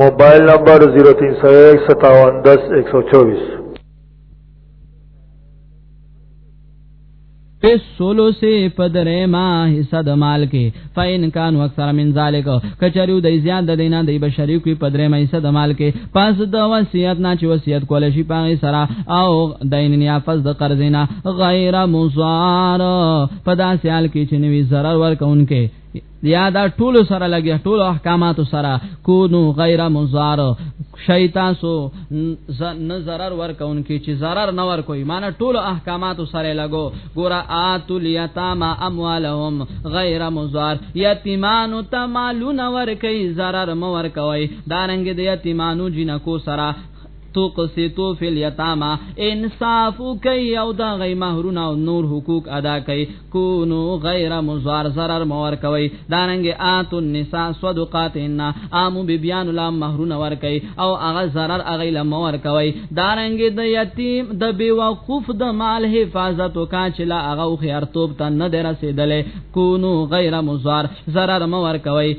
موبایل نمبر 03015710124 پس سولو سے پدرے ما حصہ د مال کې فین کان اکثر من ذالک کچریو د زیاد د دینه د بشری کوي پدرې ما حصہ د مال کې پس د وصیت نه چې وصیت کول شي پاغه سره او دین یا پس د قرض نه غیر مصار پدا سیال کې چې نوی zarar ورکونکې یا دا ټول سره لګي ټول احکامات سره کونو غیر مزار شیطان سو نه zarar ور کون کی چې zarar نه ور کوي معنی ټول احکامات سره لګو ګور اتو لیتاما اموالهم غیر مزار یتیمانو تمالون ور کوي zarar مو ور کوي دارنګ د یتیمانو جنکو سره تو قسیتو فی الیتاما انصاف کوي او دا غي مہرونه او نور حقوق ادا کوي کونو غیر مزار zarar مور کوي دارنګ ات النساء صدقاتهن عام بیبیان لا مہرونه ور کوي او هغه zarar هغه لا مور کوي دارنګ د دا یتیم د بیوقوف د مال حفاظت کا چلا هغه خيارتوب ته نه درسیدل کونو غیر مزار zarar مور کوي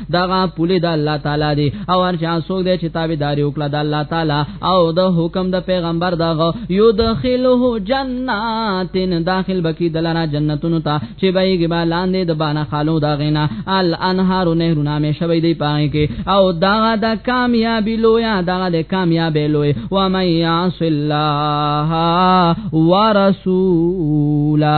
دغه پولی د الله تعالی دی او هر چا څوک دی چې تابعداري وکړه د الله تعالی او د حکم د پیغمبر دغه یدخله جنات داخل بکی دلنا جنتونو ته چې بهږي با لاندې د بانا خالو دا غینا الانهار نهرونه مې شوي دی پای کې او دغه د کامیابی لویا دغه د کامیابی لوی و من یعص الله ورسولا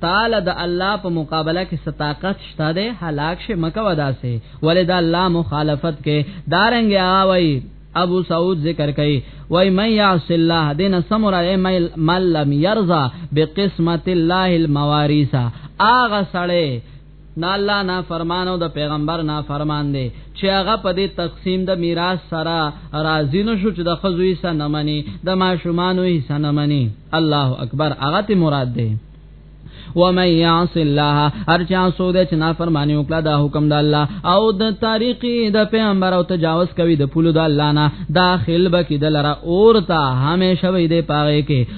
تعالی د الله په مقابله کې ستاقت شته ده هلاک شه مکه وداسه ولې د الله مخالفت کې دارنګ آوي ابو سعود ذکر کوي وای من یعص الله دین سمر مل لم يرضى بقسمت الله المواريث اغه سړی نه الله نه فرمان او د پیغمبر نه فرمان دی چې هغه په دې تقسیم د میراث سره راضی نشو چې د خزوی سره منی د ماشومانو یې سره منی الله اکبر هغه ته مراد دی و من یعص الله هر چا سود چې نافرمانی وکړه دا حکم د الله او د طریقې د پیغمبر او تجاوز کوي د پولو د الله نه داخل بکی دلرا اورتا همیشه وي د پاره کې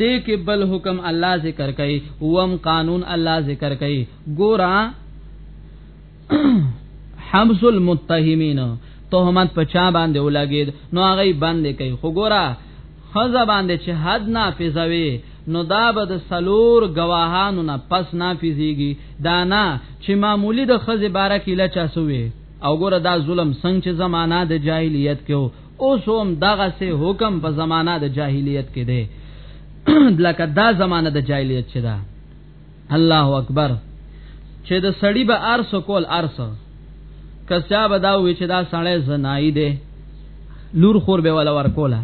دې کې بل حکم الله ذکر کوي وم قانون الله ذکر کوي ګورا حبس المتهمین تهمت په چا باندې ولګید نو هغه باندې کوي خو ګورا خزه باندې چې حد نافذوي نو دا به د سلور گواهانو نه پس نافذيږي دا نه چې معمولی د خزه بارکه لچا سوې او ګوره دا ظلم څنګه چې زمانہ د جاهلیت کې اوس هم دغه سه حکم په زمانہ د جاهلیت کې دی لکه دا زمانہ د جاهلیت چې دا الله اکبر چې د سړی به ارس کول ارس کسا به دا وی چې دا سړی زنای دی لور خور به ولا ور کولا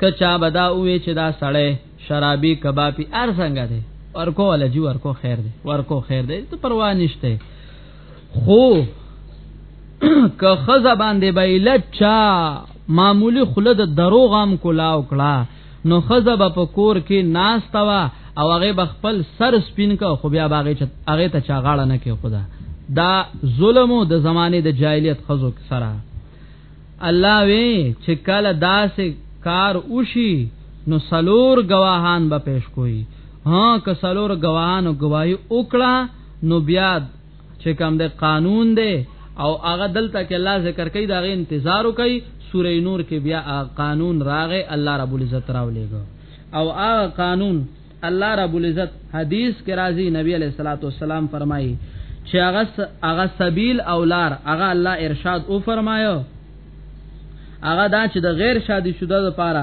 کچا به دا وی چې دا سړی شرابي کبابي ارسنګ دی ورکو ولا جو ورکو خیر دی ورکو خیر دی ته پروا نشته خو که خزه باندې به لچا معمولی خله د دروغ هم کولاو کړه نو خزه به په کور کې ناستوا او هغه به خپل سر سپین کا خو بیا باغې چې هغه ته چا غاړه نه کې خدا دا ظلم د زمانه د جاهلیت خزو سره الله وی چې کله داسې کار وشي نو سلور گواهان به پیش کوي ها که سلور گواهان او گواہی وکړه نو بیا چې کوم د قانون دی او هغه دلته کې الله ذکر کوي دا غي انتظار کوي سوره نور کې بیا قانون راغې الله رب العزت راولېګو او هغه قانون الله رب العزت حدیث کې راځي نبی علیہ الصلوۃ والسلام فرمایي چې هغه هغه سبیل او لار هغه الله ارشاد او فرمایو هغه دا چې د غیر شادي شوده لپاره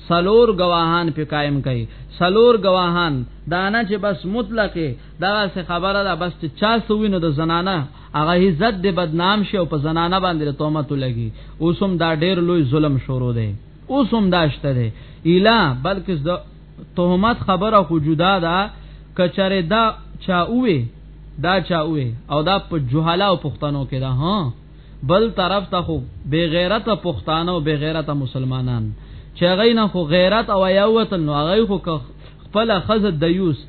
سلور گواهان په قائم کړي سلور گواهان دا نه چې بس مطلق دا څه خبره ده بس چې چا سوینو د زنانه هغه عزت دې بدنام شي او په زنانه باندې تهمت لګي اوسم دا ډېر لوی ظلم شروع دی اوسم داشته دی الا بلکې د تهمت خبره خو جدا ده کچره دا چا اوې دا چا اوې او دا په جهاله او پښتنو کې ده ها بل طرف ته خو بے غیرت پښتانه او بے غیرت مسلمانان چې غینا خو غیرت او یا وطن نو هغه خو خپل خزه دیوس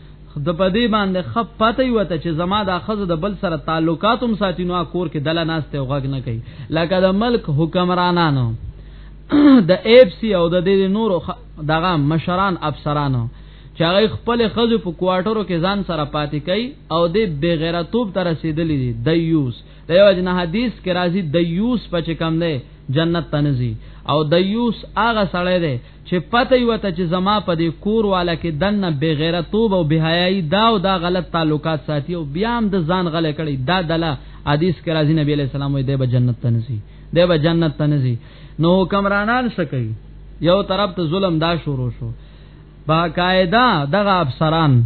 د پدی باندې خپ پته وته چې زما د خزه د بل سره تعلقات هم ساتي نو کور کې دله ناشته او غږ نه کوي لکه د ملک حکمرانانو د ایف سی او د دې نورو دغه مشران افسرانو چې هغه خپل خزه په کوارټرو کې ځان سره پاتې کوي او د بغیرتوب تر رسیدلې دی دیوس دیو جن حدیث کې راځي دیوس په چې کم دی جنت ته نزي او دیوس هغه سړی دی چې پته یو ته چې زما په دې کور والا کې دنه بے غیرتوب او بے حیايي دا او دا غلط تعلقات ساتي او بیا هم د ځان غلې کړي دا دلا حدیث کې راځي نبی علیہ السلام وي دی به جنت ته نزي دی به جنت ته نزي نو حکمرانان سکی یو طرف ته ظلم دا شروع شو باقاعده دغه افسران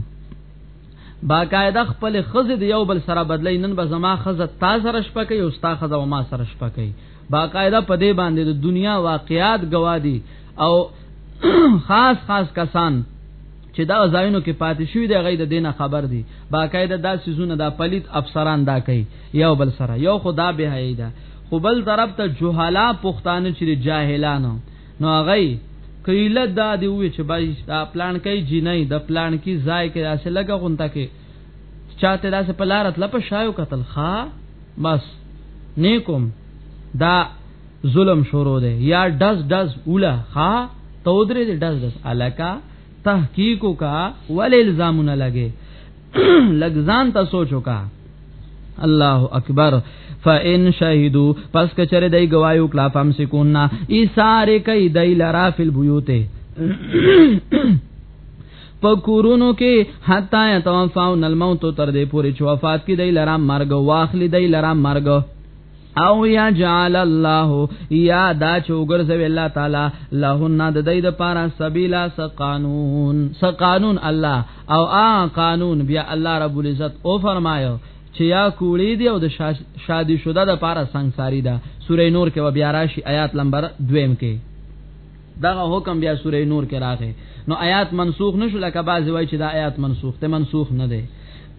باقاعده خپل خزه دی یو بل سره بدلی نن به زما خزه تا سره شپه کوي او ستا خزه و ما سره شپه کوي باقاعده په دې باندې د دنیا واقعیات گوادي او خاص خاص کسان چې دا ځایونو کې پاتې شوی دی غي د دینه خبر دی باقاعده دا سيزونه دا پلیت افسران دا کوي یو بل سره یو خدا به هيدا خو بل طرف ته جهالا پښتانه چې جاهلانو نو هغه یې کیله دا دی وویل چې بای دا پلانکی جینۍ د پلانکي ځای کې داسې لږه غونته کې چاته داسې په لار تل په شایو قتل خا بس نیکم دا ظلم شروع دی یا دز دز اوله خا تودرې دز دز الکا تحقیق کا ول الزامونه لګي لګ ځان ته سوچ وکا الله اکبر فإن شهدوا پس کچره دای گوايو کلا فهم سکونا ایثار کای دای لرا فل بیوته پکورونو کې حتا یتوفاون الموت تر دې پورې چې وفات کې دای لرا مرګ واخلي دای لرا مرګ او یا جعل الله یا دا چوګر زو الله تعالی لهن د دې د پاره سبیلا س قانون س قانون الله او ا قانون بیا الله رب العزت او فرمایو چې یا کوړی دی او د شادي شوده د پاره سنگساری ده سورې نور کې و بیا راشي آیات نمبر 2 کې دغه حکم بیا سورې نور کې راغی نو آیات منسوخ نشو لکه باز وای چې دا آیات منسوخ ته منسوخ نه دی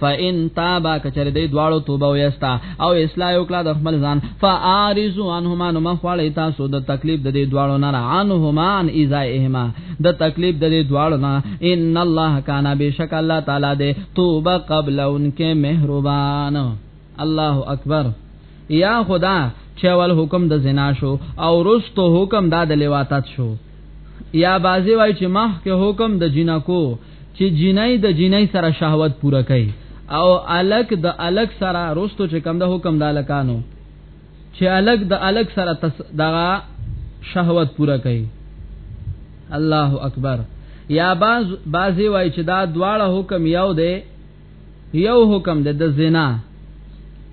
فإن تابا کچر دی دواړو توبه ویستا او اصلاح وکړه د خپل ځان فارزو انهما نو مخوالی تاسو د تکلیف د دې دواړو نه عنهما عن ایزائهما د تکلیف د دې دواړو نه ان الله کان بشک الله تعالی دې توبه قبل انکه مهربان الله اکبر یا خدا چول حکم د زنا شو او رستو حکم دا د لواتت شو یا بازی وای چې مخ کې حکم د جنکو چې جنای د جنای سره شهوت پوره کوي او الک د الک سره رستو چې کم د حکم د الکانو چې الک د الک سره تس دغه شهوت پوره کوي الله اکبر یا باز بازی وای چې دا دواړه حکم یو دی یو حکم د د زنا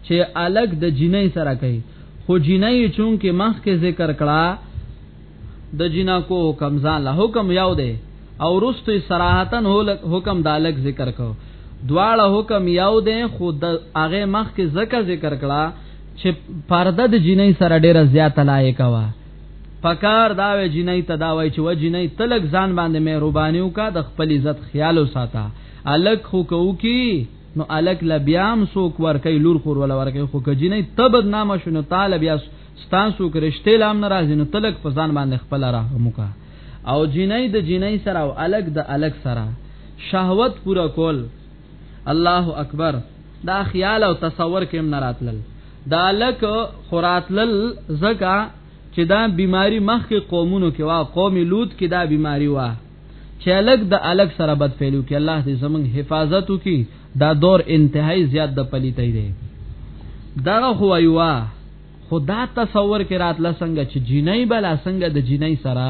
چې الګ د جنۍ سره کوي خو جنۍ چون کې مخ کې ذکر کړه د جنا کو حکم ځان له حکم یو دی او رستو صراحتن حکم د الګ ذکر کو دواړه حکم یو دی خو د هغه مخ کې ذکر ذکر کړه چې پرده د جنۍ سره ډیره زیاته لایق وا پکار دا وی جنۍ تداوی چې و جنۍ تلک ځان باندې مې روبانیو کا د خپل عزت خیال وساته الک خو کو کی نو الک لا بیام سوک ورکی لور خور ولا ورکی خو کجی نه تبد نامه شنو تعالی بیا ستاسو کرشته لام ناراضی نو تلک فزان باندې خپل رحم کا او جنای د جنای سره او الک د الک سره شهوت پورا کول الله اکبر دا خیال او تصور کېم نه راتلل دا لک خوراتلل زکا چې دا بیماری مخکې قومونو کې وا قوم لوط کې دا بیماری وا چې الګ د الګ سره بد فعلو کې الله دې زمونږ حفاظت وکي دا دور انتهایی زیات د پلیتای دی دغه خو ایوا خدا تصور کې راتله څنګه چې جینۍ بلا څنګه د جینۍ سره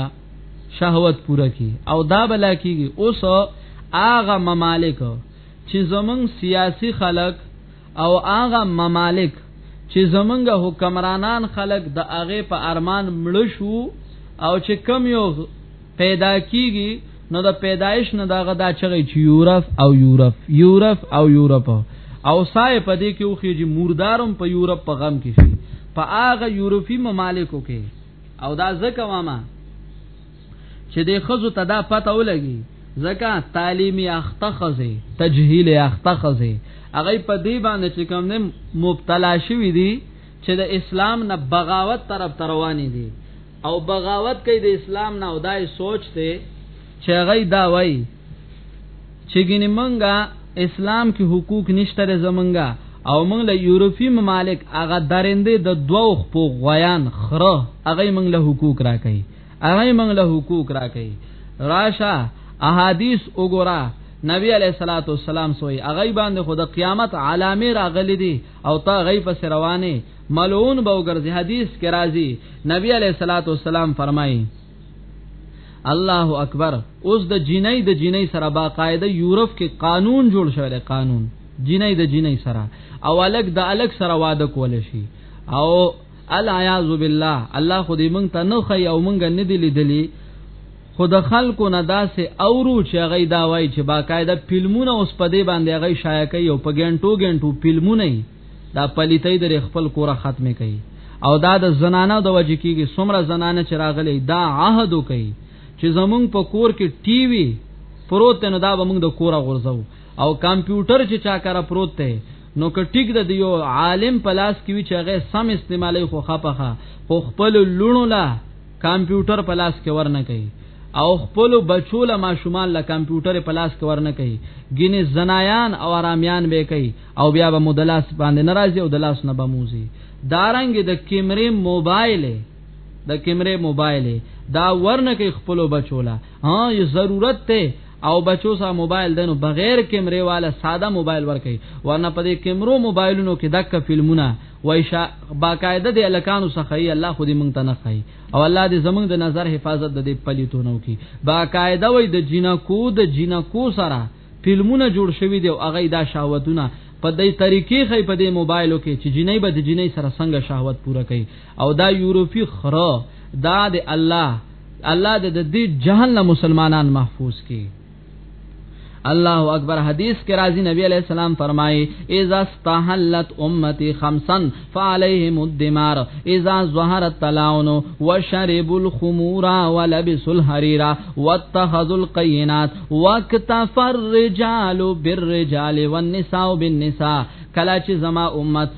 شهوت پوره کی او دا بلا کیږي اوس هغه ممالک چې زمونږ سیاسی خلک او هغه ممالک چې زمونږ حکمرانان خلک د هغه په ارمان مړ شو او چې کم یو پیدا کیږي نو د پیدایش نه داغه دا چغی چې یورف او یورف یورف او یورف او سای په دې کې او خېږي مردارم په یورپ په غم کې شي په هغه یورپی ممالکو کې او دا ځکه وامه چې د خزو ته دا پته ولګي ځکه تعلیمي اخته خزه تجهیل اخته خزه هغه په دې باندې چې کوم نه مبتلا شوی دي چې د اسلام نه بغاوت طرف رواني دي او بغاوت کوي د اسلام نه او دای سوچ ته چې هغه دا وای چې ګینه منګه اسلام کې حقوق نشته زمونږه او موږ له یورپی ممالک هغه درنده د دوو خپو غیان خره هغه موږ له حقوق راکړي هغه موږ له حقوق راکړي راشه احادیث وګوره نبی علیہ الصلوۃ والسلام سوئی هغه باندې خود قیامت علامه راغلي دي او تا غي پس روانه ملعون به وګرځي حدیث کې راځي نبی علیہ الصلوۃ والسلام فرمایي الله اکبر اوس د جنۍ د جنۍ سره با قاعده یورپ کې قانون جوړ شوی دی قانون جنۍ د جنۍ سره او الګ د الګ سره واده کول شي او العیاذ بالله الله خو دې مونږ ته نه خي او مونږ نه دي لیدلي خو د خلکو نه داسې اورو چې هغه دا وایي چې باقاعده فلمونه اوس په دې باندې هغه شایع کوي او په ګنټو ګنټو فلمونه دا پلیتۍ د خپل کوره ختمه کوي او دا د زنانه د وجې کېږي څومره زنانه چې راغلي دا عهد کوي چې زمونږ په کور کې ټي وي پروت نو دا به موږ د کوره غورځو او کمپیوټر چې چا کار پروت دی نو که ټیک د دیو عالم پلاس کې وی چې هغه سم استعمالي خو خپخه خو خپل لونو لا کمپیوټر په لاس کې ورنه کوي او خپل بچو له ماشومان له کمپیوټر په لاس کې ورنه کوي ګینه زنایان او آرامیان به کوي او بیا به مدلاس باندې ناراضي او دلاس نه بموزي دارنګ د کیمرې موبایل د کیمرې موبایل دا ورنه کوي خپل بچو له ها یو ضرورت ته او بچو سره موبایل دنو بغیر کیمرې والا ساده موبایل ورکي ورنه په دې کیمرو موبایلونو کې دک فلمونه وای شا باقاعده د الکانو څخه یې الله خو دې مونږ ته نه خای او الله دې زمونږ د نظر حفاظت د دې پلیتونو کی باقاعده وای د جنکو د جنکو سره فلمونه جوړ شوی دی او هغه دا شاوتونه په دې طریقې خې په دې موبایلو کې چې جنې به د جنې سره څنګه شهوت پوره کړي او دا یورپی خره دا د الله الله د دې جهان له مسلمانان محفوظ کړي الله اکبر حدیث کې راځي نبی علیہ السلام فرمایي اذا استحلت امتي خمسا فعليهم الدمار اذا ظهر التلاون وشربوا الخمور ولبسوا الحرير واتخذوا القينات وكتفر الرجال بالرجال والنساء بالنساء کلا چې زما امت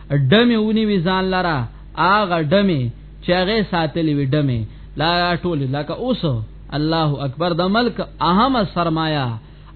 ډمې ونیوي ځان لره هغه ډمې چې هغه ساتلې وي ډمې لا ټول لکه اوس الله اکبر د ملک اهم سرمایه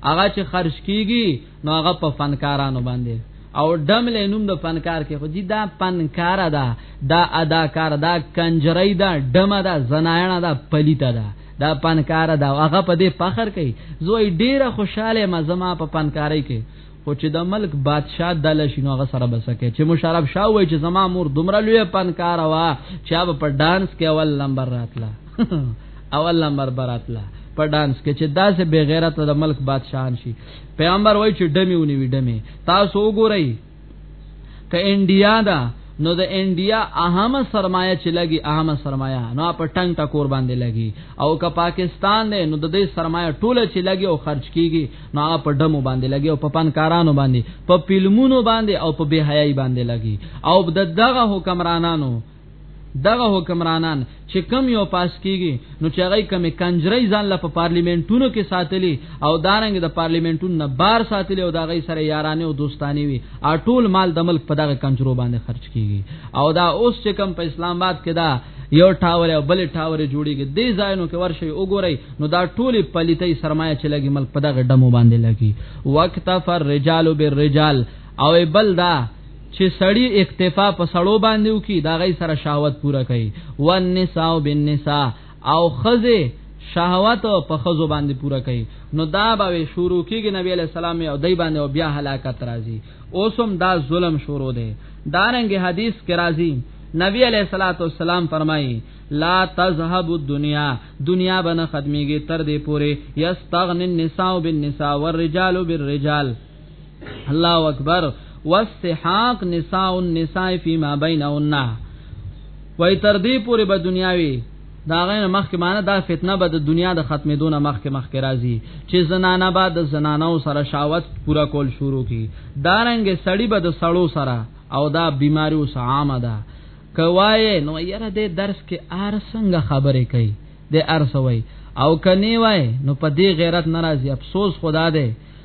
هغه چې خرج کیږي نو هغه په فنکارانو باندې او ډم له نوم د فنکار کې خو دي دا فنکار ده دا اداکار دا کنجری دا ډم دا زنایانه دا پلیته ده دا پنکار دا هغه په دې فخر کوي زوی ډیره خوشاله مزما په پنکاري کې خو چې د ملک بادشاه دل شي نو هغه سره بسکه چې مشرف شاه وای چې زما مور دومره لوی پنکار وا چې اب په ډانس کې اول نمبر راتلا اول نمبر براتلا په ډانس کې چې داسې بے غیرت د ملک بادشاہان شي پیغمبر وای چې ډمی ونی وی ډمی تاسو وګورئ ک انډیا دا نو د انډیا اهمه سرمایه چې لګي اهمه سرمایه نو په ټنګ ټکور باندې لګي او که پاکستان دی نو د دې سرمایه ټوله چې لګي او خرج کیږي نو هغه په ډمو باندې لګي او په پنکارانو باندې په فلمونو باندې او په بهایي باندې لګي او د دغه حکمرانانو دغه حکمرانان چې کم یو پاس کیږي نو چې هغه کم کنجري ځان له په پارلیمنتونو کې ساتلی او دارنګ د دا پارلیمنتونو نه بار ساتلی او دا غي سره یارانه او دوستانی وي او ټول مال د ملک په دغه کنجرو باندې خرج کیږي او دا اوس چې کم په اسلام آباد کې دا یو ټاور او بل ټاور جوړیږي دې ځایونو کې ورشي وګورئ نو دا ټوله پلیتې سرمایه چې لګي ملک په دغه ډمو باندې لګي وقت فر رجال بالرجال او بل دا چې سړی اکتفا په سړو باندې وکي دا غي سره شهوت پوره کوي والنساء بالنساء او خزه شهوت په خزو باندې پوره کوي نو دا به شروع کیږي نبی علی السلام او دای باندې او بیا هلاکت راځي اوسم دا ظلم شروع دی دارنګ حدیث کې راځي نبی علیہ الصلات والسلام فرمایي لا تذهب الدنيا دنیا بنه ختميږي تر دې پوره یستغن النساء بالنساء والرجال بالرجال الله اکبر واستحاق نساء النساء فيما بينهن وای تر دې پورې به دنیاوی دا غنه مخکې معنی دا فتنه به د دنیا د ختمې دونه مخکې مخکې راځي چې زنانه به د زنانو سره شاوت پورا کول شروع کی دارنګ سړی به د سړو سره او دا بیماری اوس عامه ده کوای نو یره د درس کې ار څنګه خبرې کوي د ار سوي او کني وای نو په دې غیرت ناراضي افسوس خدا دې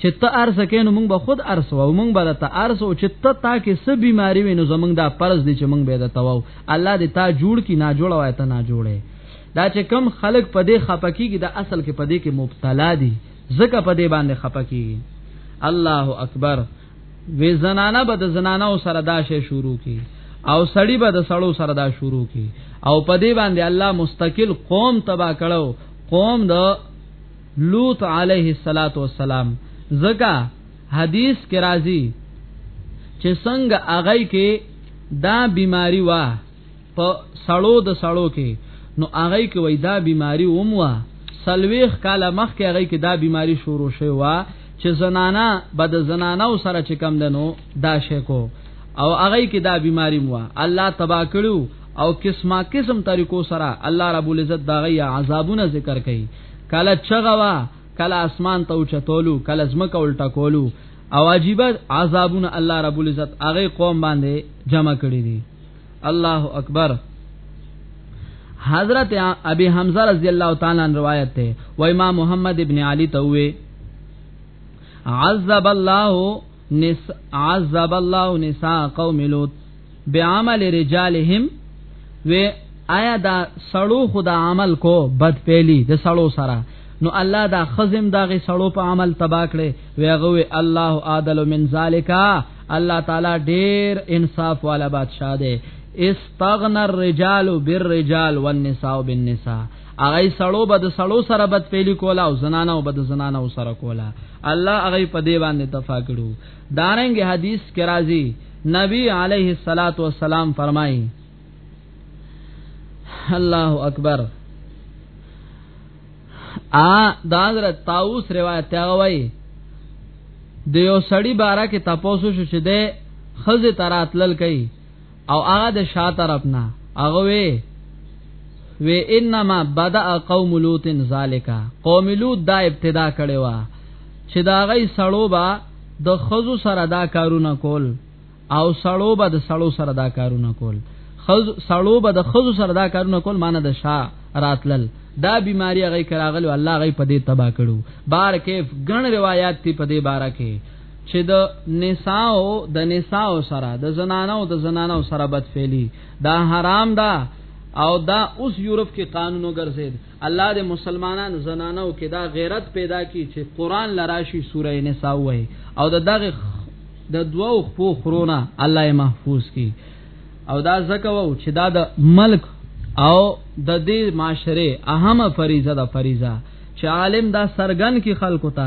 چې ته ارس کې نو موږ به خود ارس وو موږ به ته ارس او چې ته تا کې څه بیماری وینو زمونږ دا فرض دي چې موږ به د تواو الله دې تا جوړ کی نه جوړ وای ته نه جوړې دا چې کم خلق په دې خپکیږي دا اصل کې په دې کې مبتلا دي ځکه په دې باندې خپکیږي الله اکبر وې زنانه به د زنانه سره دا شی شروع کی او سړی به د سړو سره دا شروع کی او په دې باندې الله مستقل قوم تبا کړو قوم د لوط علیه السلام زکا حدیث کې راځي چې څنګه اغی کې دا بیماری وا په سړو د سړو کې نو اغی کې وای دا بیماری اوم وا سلويخ کاله مخ کې اغی کې دا بیماری شروع شوه وا چې زنانا بد زنانا سره چې کم دنو دا شې کو او اغی کې دا بیماری مو الله تبا کړو او قسمه قسم طریقو سره الله رب العزت دا غي عذابونه ذکر کړي کله چغوا کله اسمان ته اوچتولو کله زمکه الټا کولو او عجیب عذابونه الله رب العزت هغه قوم باندې جمع کړی دي الله اکبر حضرت ابي حمزه رضی الله تعالی عنہ روایت ده و امام محمد ابن علي ته وې عذب الله نس عذب الله نساء قوم لوط بعمل رجالهم و آیا دا سړو خدا عمل کو بد پیلی د سړو سره نو الله دا خزم دا غي سړو په عمل تبا کړي ویغه الله عادل من ذالکا الله تعالی ډیر انصاف والا بادشاہ دی استغنا الرجال بالرجال والنساء بالنساء اغه سړو بد سړو سره بد پیلی کولا او زنانه او بد زنانه سره کولا الله اغه په دی باندې تفاکړو دارنګ حدیث کې راځي نبی علیه الصلاۃ والسلام فرمایي الله اکبر ا د حضرت طاووس روایت هغه وای د یو سړی بارا کې تاسو شو چې ده خزه تراتلل کوي او هغه د شا طرف نه هغه وی و انما بدا قوم لوط ذالک قوم لوط دا ابتدا کړي وا چې دا غي سړو با د خزو سره دا کارونه کول او سړو با د سړو سره دا کارونه کول خز سړو با د خزو سره دا کارونه کول معنی د شا راتلل دا بیماری غي کراغلو الله غي په دې تبا کړو بار کیف ګڼ روایت تی په دې بارا کې چې د نساو د نساو سره د زنانو د زنانو سره بد فعلی دا حرام ده او دا اوس یورپ کې قانون وګرځید الله دې مسلمانان زنانو کې دا غیرت پیدا کی چې قران لراشي سوره نساء وای او د دغه د دوو خپو خرونه الله یې محفوظ کی او دا زکه وو چې دا د ملک او د دې معاشره اهمه فریضه ده فریضه چې عالم دا سرګن کې خلکو ته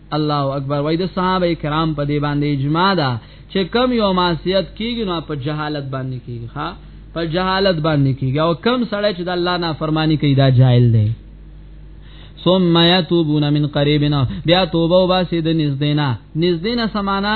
الله اکبر وای د صحابه کرام په دی باندې اجماع ده چې کم یو معصیت کیږي نو په جهالت باندې کیږي ها په جهالت باندې کیږي او کم سړی چې د الله نافرمانی کوي دا جاهل دی ثم يتوبون من قريبنا بیا توبه وباسي د نزدینا نزدینا سمانا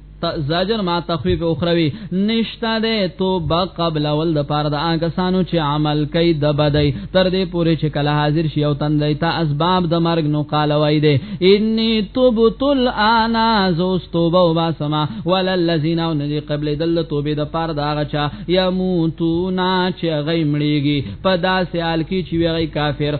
زجر ما تخویف اخروی نشتا ده توبه قبل اول د پاره د آګسانو چې عمل کوي د بدی تر دې پورې چې کله حاضر شي او تندې ته اسباب د مرګ نو قال وای دي انی توبت الان زوس توبه او باسما وللذین او ندی قبل دل توبه د پاره د هغه چا یموتونا چې غیمړيږي په داسې حال کې چې وی کافر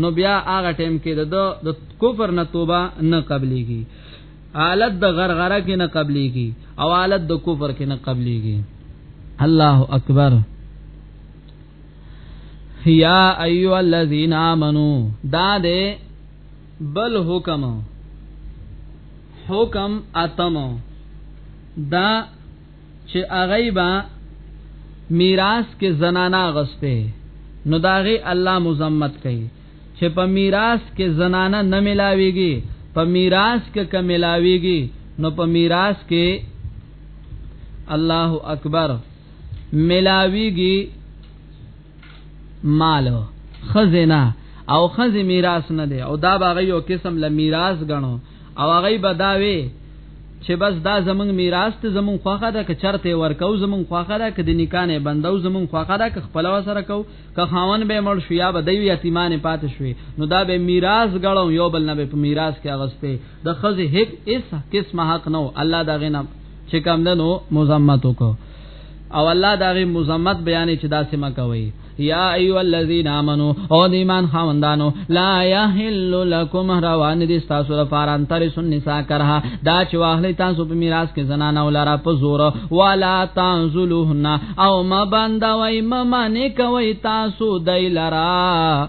نو بیا هغه ټیم کې د د کفر نه توبه نه قبليږي حالت د غرغره کې نه قبليږي او حالت د کفر کې نه قبليږي الله اکبر یا ایو الذین آمنو دا دے بل حکم حکم اتم دا چې هغه با میراث کې زنانا غسته نو داغه الله مزمت کوي چې په میراث کې زنانه نه ملاويږي په میراث کې کم ملاويږي نو په میراث کې الله اکبر ملاويږي مال خزنه او خزي میراث نه دی او دا باغ یو قسم له میراث غنو او هغه به دا وی چې بس دا زمنګ میراث ته زمون خوخه ده که چرته ورکو زمون خوخه ده که د نکانه بندو زمون خوخه ده که خپل وسره کو که خاون به مړ شو یا به دی یتیمانه پات شوي نو دا به میراث غړو یو بل نه به په میراث کې اغسته د خزه هیڅ اس قسمه حق نو الله دا غنه چې کم دنو مزمت وکړو او الله دا غي مزمت بیانې چې دا سم کوي یا ایو الذین آمنو او د ایمان خوندانو لا یحل لکم روان دي تاسو لپاره انتر سن نساء کرها دا چې واخلې تاسو په میراث کې زنانه ولاره په زور ولا تنزلوهن او ما بندوي ما معنی کوي تاسو دای لرا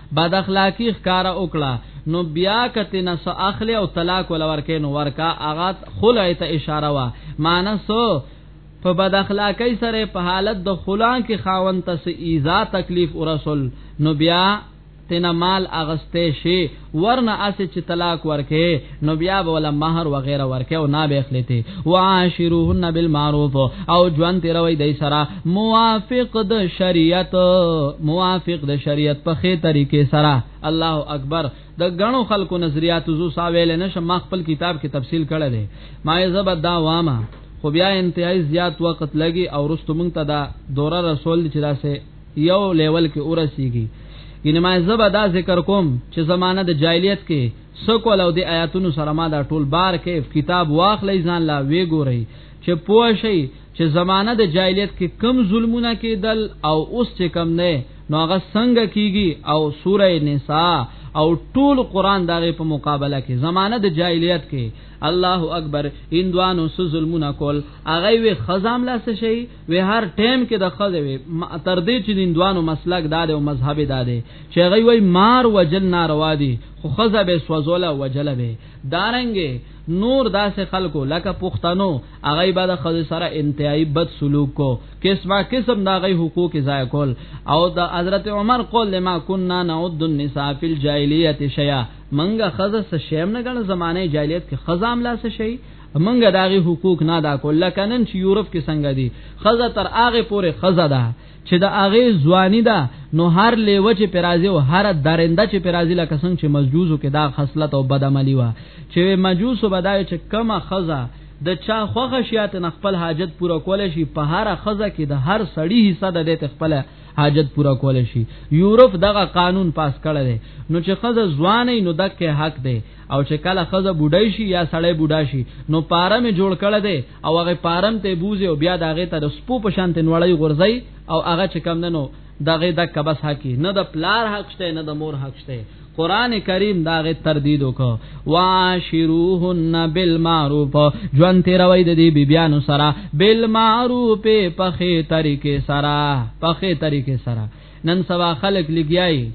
بد اخلاقی ښکارا وکړه نو بیا کته نه سو اخلی او طلاق ول ورکې نو ورکا اغا خلع ته اشاره وا مانس په بد اخلاقی سره په حالت د خلان کې خاون ته سي ایزا تکلیف ورسول نو بیا تینا مال اغسته شي ورنه اسه چې طلاق ورکې نو بیا به ولا مہر و غیره ورکه او نه به اخلیته وعاشروهن بالمعروف او ژوند تیروي دای سره موافق د شریعت موافق د شریعت په خې طریقې سره الله اکبر د غنو خلکو نظریات زو ساویل نشه ما خپل کتاب کې تفصیل کړی دی ما یې زبر دا وامه خو بیا انتهایی زیات وخت لګي او رستو مونږ ته دا دوره رسول چې دا سه یو لیول کې اورسیږي ینه ما زبر دا ذکر کوم چې زمانہ د جاهلیت کې سکول او د آیاتونو سره ما دا ټول بار کیف کتاب واخلې ځان لا وی ګورئ چې پوه شي چې زمانہ د جاهلیت کې کم ظلمونه کېدل او اوس چې کم نه نو هغه څنګه کیږي او سوره نساء او ټول قران دغه په مقابله کې زمانہ د جاهلیت کې الله اکبر اندوانو سو ظلمونه کول هغه وی خزام لا څه شي وی هر ټیم کې د خزه وی تر دې چې دیندوانو مسلک داده او مذهب داده چې غي وای مار وجل ناروا دي خو خزه به سوزوله وجل به دارنګ نور داسې خلکو لکه پښتنو هغه به د خزه سره انتهایی بد سلوک کو قسمه قسم دا غي حقوق ضایع کول او د حضرت عمر قول لما كنا نعد النساء في الجاهليه شيئا منګه خزه سشیم نه غن زمانه جاهلیت کې خزام لا سشي منګه داغي حقوق نه دا کول لکه نن چې یورپ کې څنګه دي خزه تر هغه پورې خزه ده چې د هغه ځواني ده نو هر لیو چې پرازي او هر درنده چې پرازي لکه څنګه چې مجوزو کې دا خصلت او بدعملی و چې مجوسو بدای چې کما خزه د چا خوغه شیات نه خپل حاجت پوره کول شي په هر خزه کې د هر سړی حصہ د دې خپل حاجت پوره کول شي یورپ دغه قانون پاس کړی دی نو چې خزه ځوانې نو دغه حق دی او چې کله خزه بډای شي یا سړی بډا شي نو پارم جوړ کړه دی او هغه پارم ته بوزي او بیا دغه ته د سپو په شان ته نوړی غورځي او هغه چې کم نه نو دغه د کبس حقي نه د پلار حق شته نه د مور حق شته قران کریم داغه تردید وکړه واشروهن بالمعروف جون تیروي د دې بیبيانو سره بالمعروف په خې طریقې سره په خې طریقې سره نن سبا خلک لګیای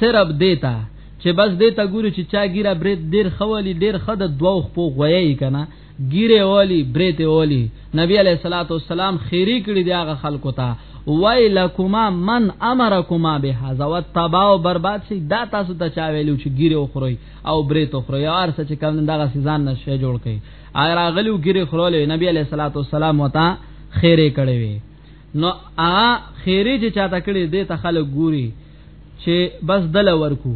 صرف دیتا چې بس دیتا ګوري چې چا ګیره برید ډیر خولی ډیر خد دوه خو غوي کنه ګیره اولی بریت اولی نبی علیہ الصلوۃ والسلام خیری کړی دی هغه خلکو ته ویلکما من امرکما بهذا وتباو برباد شي دا تاسو ته چا ویلو چې ګیره وخوري او بریت وخوري ار څه چې کوم دغه سزا نشه جوړ کړي اگر اغلو ګیره خورول نبی علیہ الصلوۃ والسلام وتا خیره کړی وی نو هغه خیره چې چاته کړي دې ته خلک ګوري چې بس دل ورکو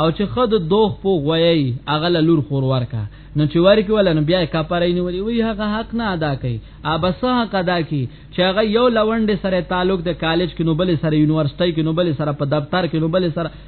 او چې خود دوخ پو غوي هغه لور خور ورکا نو چې ورکی ولا نو بیا کفارې نه وی وی هغه حق نه ادا کوي ا بس حق ادا کی چې هغه یو لوند سره تعلق د کالج کې نو بل سره یونیورسيټي کې نو بل سره په دفتر کې نو بل سره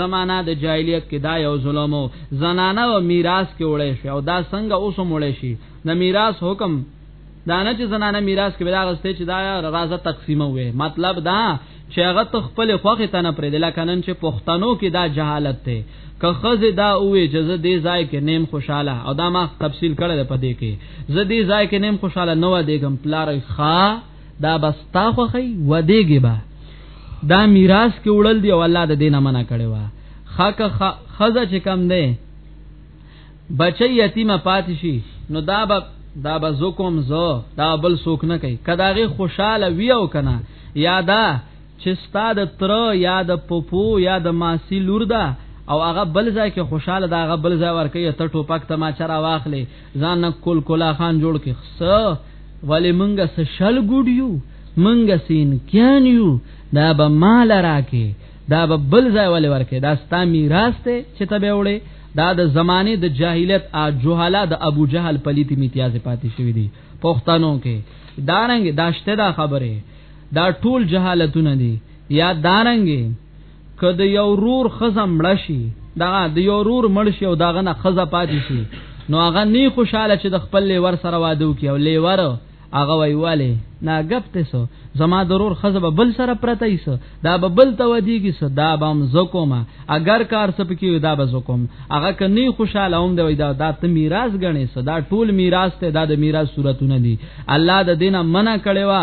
زمانہ د جاهلیت کې دا یو ظلمو زنانه او میراث کې وړې شو او دا څنګه اوس مړې شي د میراث حکم دا نه چې زنانه میراث کې بلا غسته چې دا رازه تقسیمه وي مطلب دا چې هغه تخپل خوخه تنه پرې د لکنن چې پښتنو کې دا جهالت ته که خزه دا اوې چې زه دې ځای کې نیم خوشاله او دا ما تفصیل کړل په دې کې زه دې ځای کې نیم خوشاله نه و دیګم پلار ښا دا بس تا خوخی و دیګه با دا میراث کې وړل دی او الله د دینه منع کړي وا خاکه خزه چې کم دی بچي یتیمه پاتې شي نو دا به دا به زو کوم زو دا بل سوک نه کوي کداغه خوشاله وی او کنه یادا چې ستاد تر یا د پپو یا د ماسی لور ده او هغه بل ځای کې خوشاله ده هغه بل ځای ورکه ته ټوپک ته ما چر واخلې ځان نه کول کولا خان جوړ کې خص ولی منګه س شل ګډیو منګه سین کین یو دا به مال راکې دا به بل ځای ولی ورکې دا ستا میراث ته چې ته به وړې دا د زمانه د جاهلیت ا جهاله د ابو جهل پلیتی امتیاز پاتې شوی دی پښتنو کې دارنګ داشته دا خبره دا ټول جهالتونه دي یا دارنګ که د یو رور خزه مړ شي دا د یو رور مړ شي او داغه نه خزه پاتې شي نو هغه نه خوشاله چې د خپل لیور سره واده وکي او لیور هغه ویواله نا غپ ته سو زما ضرور خزه به بل سره پرته ایس دا به بل ته ودیږي سو دا به هم زکوما اگر کار سپ کیو دا به زکوم هغه ک نه خوشاله هم دی دا دا ته میراث غنې سو دا ټول میراث ته دا د میراث صورتونه دي الله د دینه منع کړي وا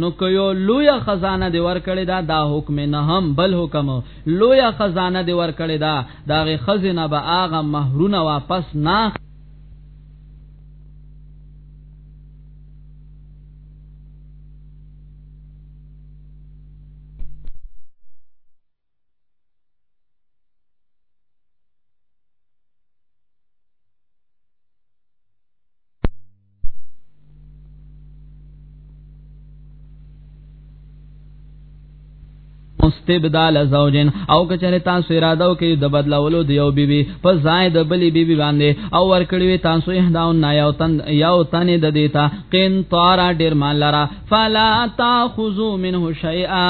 نو که یو لویه خزانه دې ورکړې ده دا حکم نهم بل حکم لویه خزانه دې ورکړې ده د هغې ښځې نه به هغه مهرونه واپس نه استبدال زوجین او کچره تاسو اراده وکړئ د بدلولو د یو بیبي په ځای د بلې بیبي باندې او ورکړي تاسو اهداو نه یو تن یو تن د دیتا قین طارا ډیر مال لرا فلا تاخذو منه شیئا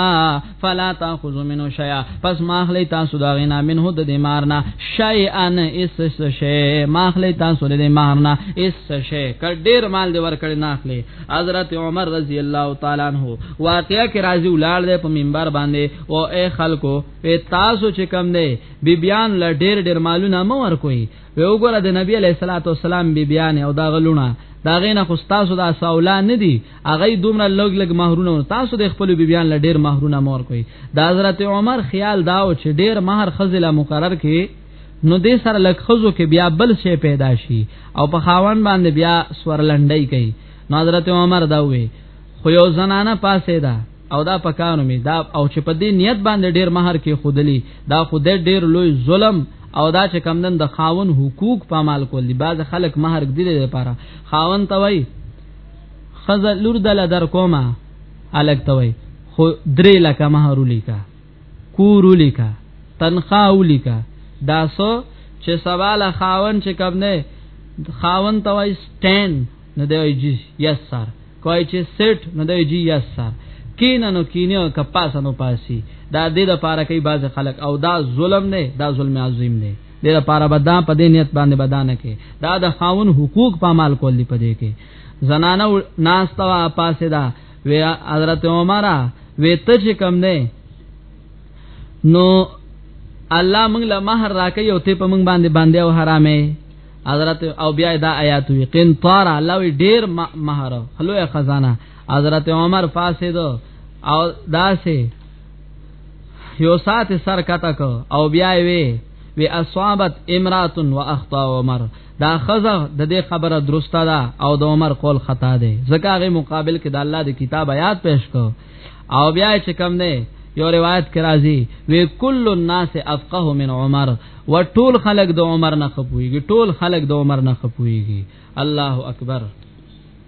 فلا تاخذ منه شيئا پس ماخلی تاسو دا غنا منه د دې مارنا شيئا اس اس شي ماخلی تاسو د دې مارنا اس شي کړ ډیر مال دی ور کړی ناخلی حضرت عمر رضی الله تعالی عنہ واقعیا کې راځي ولال دی په منبر باندې او اے خلکو په تاسو چې کم دی بی بیان ل ډیر ډیر مالونه مو ور کوي وګوره د نبی علیہ الصلوۃ والسلام بی بیان او دا غلونه دا غینه خو تاسو دا سوال نه دی هغه دومره لګ لګ مہرونه او تاسو د خپل بیبيان له ډیر مہرونه مور کوي د حضرت عمر خیال داو چې ډیر مہر خزله مقرر کړي نو دې سره لګ خزو کې بیا بل شی پیدا شي او په خاوند باندې بیا سورلندۍ کوي نو حضرت عمر دا وی خو یو زنانه پاسه ده او دا پکانو می دا او چې په دې نیت باندې ډیر مہر کې خودلی دا خود ډیر لوی ظلم او دا چې کمدن د خاون حقوق پامال کول دي بعض خلک مہر ګدي لپاره خاون توي خزه لور دل در کومه الګ توي خو درې لکه مہر لیکا کور لیکا تنخواه لیکا دا سو چې سواله خاون چې کم نه خاون توي سټین نه دی جی یس سر کوی چې سټ نه دی جی یس سر کینه نو کینه او کپاسه نو پاسی دا دې د پاره کوي باز خلک او دا ظلم نه دا ظلم عظیم نه دې د پاره بدان په دې نیت باندې بدانه کې دا د خاون حقوق په مال کول دی په دې کې زنانه ناستا وا پاسه دا وی حضرت عمر وی ته چې کم نه نو الله موږ له مہر راکې او ته په موږ باندې باندې او حرامې حضرت او بیا دا آیات وی قنطار الله وی ډیر مہر خلوه خزانه حضرت عمر فاسد او داسه یو سات سر کته کو او بیا وی وی اصابت امراتن واخطا عمر دا خزه د دې خبره درسته ده او د عمر قول خطا ده ځکه هغه مقابل کې د الله د کتاب آیات پېښ کو او بیا چې کم نه یو روایت کې راځي وی کل الناس افقه من عمر و ټول خلق د عمر نه خپويږي ټول خلق د عمر نه خپويږي الله اکبر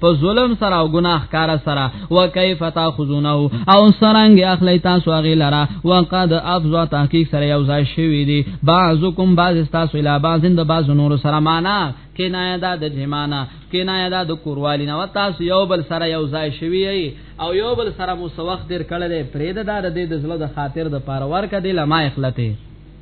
په ظلم سره او ګناه کار سره وکيف تاخذونه او سرنګ اخلی تاسو غی لرا وقد افزا تحقیق سره یو ځای شوی دی بعضکم بعض تاسو اله بعض د بعض نور سره معنا کنایه دا د جمانه کنایه دا د کوروالی نه تاسو یو بل سره یو ځای شوی او یو بل سره مو سوخ در کړل پرې د دار د زړه د خاطر د پارور کده لما اخلته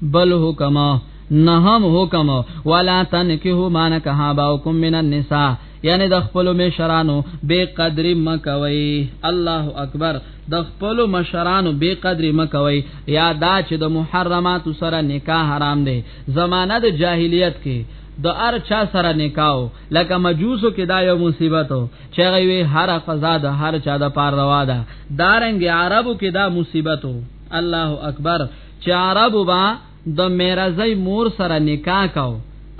بل حکم نهم حکم ولا تنکحو ما نکحا باوکم من النساء یعنی د خپل مشرانو بے قدری مکوي الله اکبر د خپل مشرانو بے قدری مکوي یا دا چې د محرمات سره نکاح حرام دی زمانہ د جاهلیت کې د ار چا سره نکاو لکه مجوسو کې دا یو مصیبت او چې غوي هر قضا د هر چا د پار روا ده دارنګ عربو کې دا مصیبت الله اکبر چې عرب با د میرزای مور سره نکاح کاو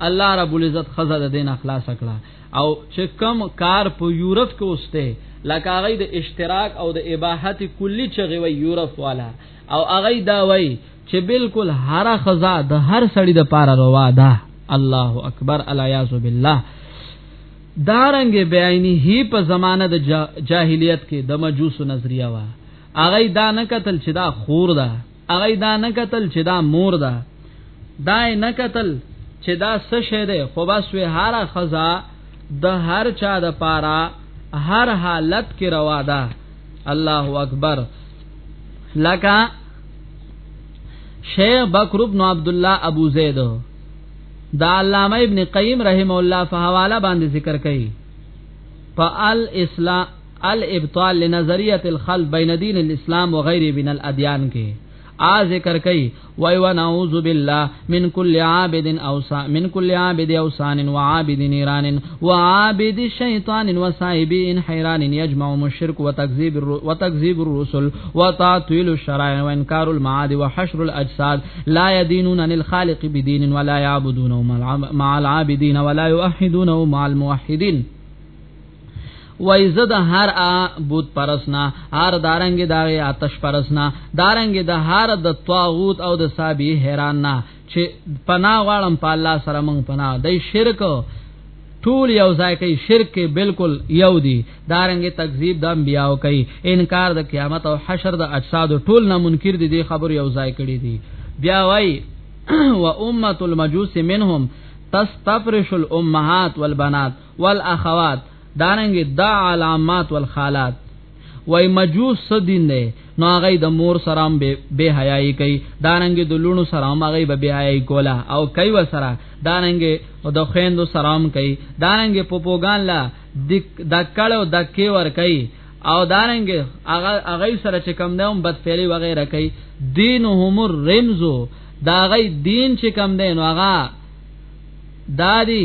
الله رب العزت خزه د دین اخلاص کړه او چې کم کار په یورپ کې وسته لکه هغه د اشتراک او د اباحت کلی چغي وي یورپ والا او هغه دا وای چې بالکل هر خزا د هر سړی د پاره روا ده الله اکبر الیاذ بالله دارنګ بیاینی هی په زمانه د جا جاهلیت کې د مجوس نظریه وا هغه دا نه قتل چې دا خور ده هغه دا نه قتل چې دا مور ده دا نه قتل چې دا څه شه ده خو بس وی هر خزا د هر چا د پاره هر حالت کې روا ده الله اکبر لکه شیخ بکر ابن عبد الله ابو زید دا علامه ابن قیم رحم الله په حواله باندې ذکر کړي په الاسلام الابطال لنظریه الخلق بین دین الاسلام وغيره من الادیان کې ا ذکر کوي وای و نعوذ بالله من كل عابد او من کل عابد اوسان عابد نيران وعابد شيطان وصائب حيران يجمعهم الشرك وتكذيب وتكذيب الرسل وتعطيل الشرائع وانكار المعاد وحشر الاجساد لا يدينون عن الخالق بدين ولا يعبدونه مع العابدين ولا يوحدونه مع الموحدين وای زه د هر بوت پرسنا هر دارنګ د آتش پرسنا دارنګ د هر د طاغوت او د صابی حیران نه چې پنا غړم په الله سره مونږ پنا د شرک ټول یو ځای کوي شرک کې بالکل یو دي دارنګ تکذیب د انبیاو کوي انکار د قیامت او حشر د اجساد ټول نه منکر دي د خبر یو ځای کړي دي بیا وای و امه المجوس منهم تستفرش الامهات والبنات والاخوات دارنګ دا علامات والخالات وای مجوس څه دین دی نو هغه د مور سره هم به حیاي کوي دارنګ د لونو سره هم هغه به به حیاي کوله او کوي وسره دارنګ او د خويندو سره هم کوي دارنګ پوپوګان لا د کړو د کې ور کوي او دارنګ هغه هغه سره چې کم نوم بد فعلی وغیرہ کوي دین هم رمزو دا غي دین چې کم دی نو هغه دادی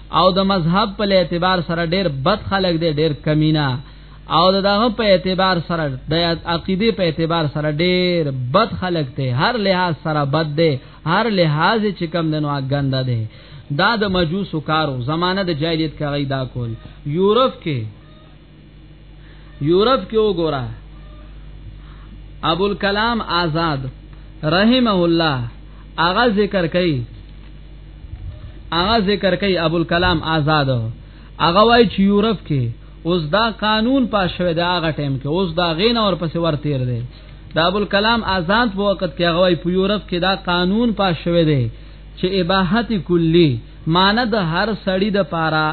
او د مذهب په اعتبار سره ډیر بد خلک دی ډیر کمینا او دغه په اعتبار سره د عقیده په اعتبار سره ډیر بد خلک دی هر لحاظ سره بد دی هر لحاظ چې کم دنو غنده دی دا د مجوسو کارو زمانه د جاهلیت کغی دا کول یورپ کې یورپ کې وګوره ابو الکلام آزاد رحمه الله اغا ذکر کوي اغا ذکر کوي ابو الکلام آزاد اغا وای چې یورپ کې اوس دا قانون پاس شوی دا هغه ټیم کې اوس دا غین اور پسې ورتیر دی دا ابو الکلام آزاد په وخت کې هغه وای په یورپ کې دا قانون پاس شوی دی چې اباحت کلی معنی د هر سړی د پاره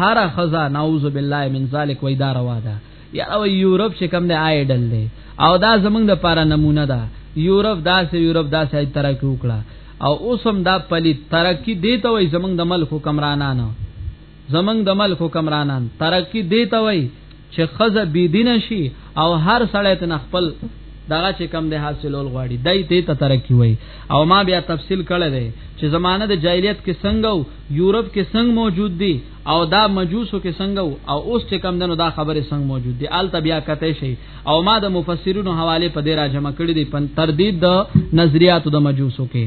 هر خزا نعوذ بالله من ذلک وای دا روا ده یا او یورپ چې کم دی آیډل دی او دا زمنګ د پاره نمونه ده یورپ دا سه یورپ دا سه ترقی وکړه او اوسم دا پلی ترقی دی ته وای زمنګ د ملک حکمرانانو زمنګ د ملک حکمرانان ترقی دی ته وای چې خزه بی دین شي او هر سړی تن خپل دغه چې کم ده حاصلول غواړي دای ته ته ترقی وای او ما بیا تفصیل کړی دی چې زمانه د جاهلیت کې څنګه او یورپ کې څنګه موجود دي او دا مجوسو کې څنګه او اوس چې کم دنو دا خبره څنګه موجود دي آل بیا کته شي او ما د مفسرینو حواله په دې را جمع کړی دی په تردید د نظریاتو د مجوسو کې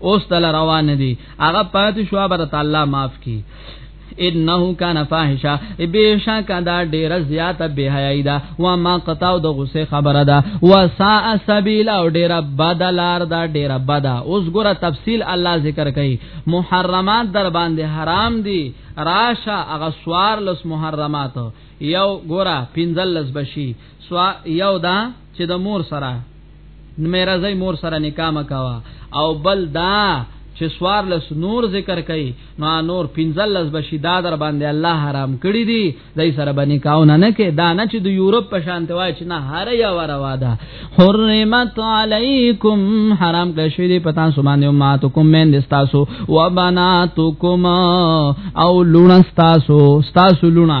اوس تل روان دي هغه پات شو بر تعالی معاف کی انه کان فاحشه بهشا کدا ډیره زیاته بهایي دا و ما قطاو د غصه خبره ده و سا سبیل او ډیره بدلار دا ډیره بدا اوس ګره تفصیل الله ذکر کوي محرمات در باندې حرام دي راشه هغه سوار لس محرمات یو ګره پنځلس بشي سوا یو دا چې د مور سره نمیرا زې مور سره نکاح مکوا او بل دا چې سوار لس نور ذکر کوي نو نور پنځل لس بشي دا در باندې الله حرام کړی دی دای سره باندې کاونه نه کې دا نه چې د یورپ په شان ته وای چې نه هر یا وروا ده حرمت علیکم حرام کړی شوی دی پتا سو باندې ماتکم من دستاسو و بناتکم او لونستاسو ستاسو لونه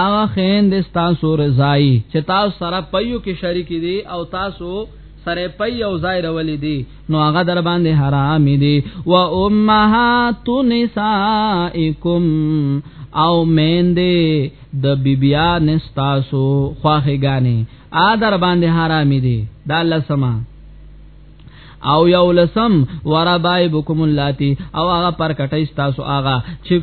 هغه خیند تاسو رضای چې تاسو سره پيو کې شریک دي او تاسو سره پي او ځای راولې دي نو هغه در باندې حرام دي و امهات نسائکم او میندې د بیبیا نستاسو خواخې غانې ا در باندې حرام دي دا لسمه او یو لسم وربایبکم اللاتی او هغه پر کټی تاسو هغه چې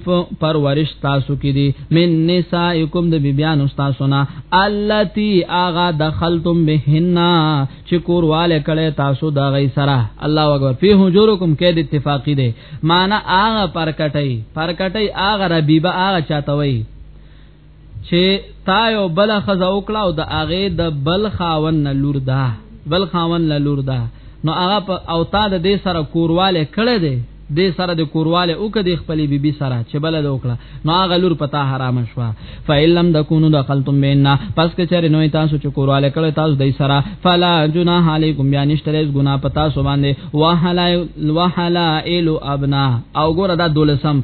پرورش تاسو کې دي من نسائکم د بیبیان تاسو نه اللاتی هغه دخلتم بهن چې کورواله کړي تاسو دا غي سره الله اکبر فی حجورکم کې د اتفاقی دی معنی هغه پر کټی پر کټی هغه ربیبه هغه چاته وای چې تا یو بل خزه وکړه او د هغه د بل خاون نه لور ده بل خاون له لور ده نو هغه او تا د دې سره کورواله کړه دې دې سره د کورواله او کدي خپل بي بي سره چې بل د وکړه نو هغه لور پتا حرام شوه فإلم دکونو دخلتم بینا پس که چېرې نو تاسو چې کورواله کړه تاسو دې سره فلا جناح علیکم بیا نشته رز ګنا پتا سو باندې وحلائل وحلائل ابنا او ګوره دا دولسم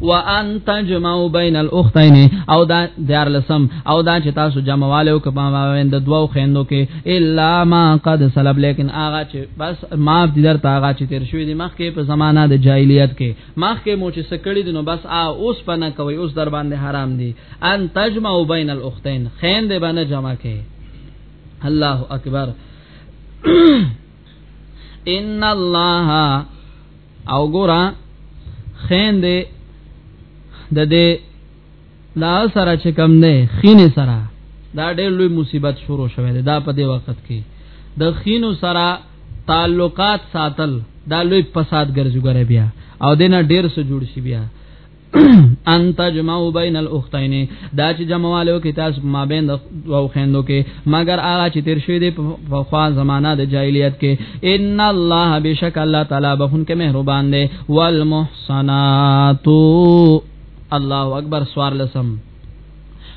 وان تجمعوا بین الاختین او دا دیار لسم او دا چې تاسو جمعوالو کپا وند دوو خیندو کې الا ما قد سلب لیکن آغا چې بس ما در تا آغا چې تیر شوی دی مخ کې په زمانہ د جاهلیت کې مخ کې مو چې سکړی دینو بس آ اوس پنه کوي اوس در باندې حرام دی ان تجمعوا بین الاختین خیند باندې جمع کې الله اکبر ان الله او ګورا خین دې د دې دا سره چې کم نه خینه سره دا ډېر لوی مصیبت شروع شوه دا په دې وخت کې د خینو سره تعلقات ساتل دا لوی فساد ګرځوګره بیا او دینه ډېر څه جوړ شي بیا ان تجمعو بین الاختین دا چې جمعوالو کې تاسو ما بین د او خندو کې مگر هغه چې تیر شوی دی په خوا زمانہ د جاهلیت کې ان الله بشک الله تعالی بخون کې مهربان دی والمحصنات الله اکبر سوار لسم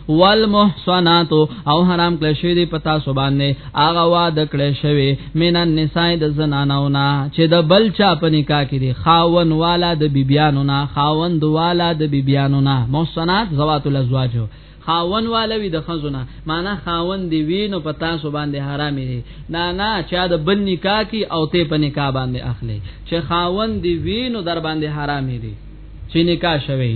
والمحصنات او حرام کړی شوی دی پتا سو باندې هغه واد کړی شوی من النساء د زنانو نه چې د بل چا په نکاح کې دی خاون والا د بیبیانو نه خاون والا د بیبیانو نه محصنات زوات الازواجو خاون والوی د خزونه معنا خاون دی وینو په تاسو باندې حرامي دي نه نه چا د بل نکاح کی او ته په نکاح باندې اخلي چې خاون دی وینو در باندې حرامي دي چې نکاح شوی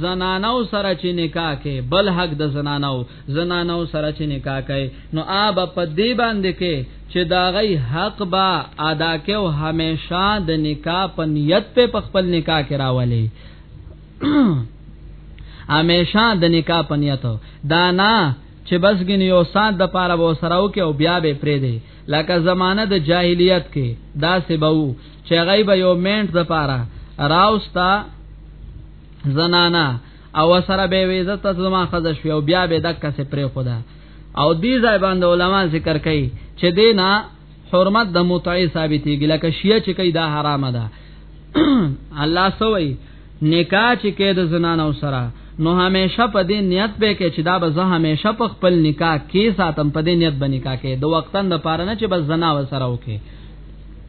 زنانو سره چې نکاح کې بل حق د زنانو زنانو سره چې نکاح کوي نو آب په دې باندې کې چې دا غي حق با ادا کې او همیشه د نکاح په نیت په خپل نکاح کې راولي همیشه د نکاح په نیت دا نه چې بس ګن یو سات د پاره وو سره او کې او بیا به پرې دی لکه زمانہ د جاهلیت کې دا سبو چې هغه به یو منټ د پاره راوستا زنانا او سره به وې عزت زما خزه شو او بیا به دک څه پرې خدا او دې ځای باندې علما ذکر کوي چې دینا حرمت د متعه ثابتېږي لکه شیعه چې کوي دا حرام ده الله سوئی نکاح چې کې د زنان او سره نو همیشه په دې نیت به کې چې دا به زه همیشه په خپل نکاح کې ساتم په دې نیت به نکاح کې د وقتن د پاره نه چې بس زنا و سره وکي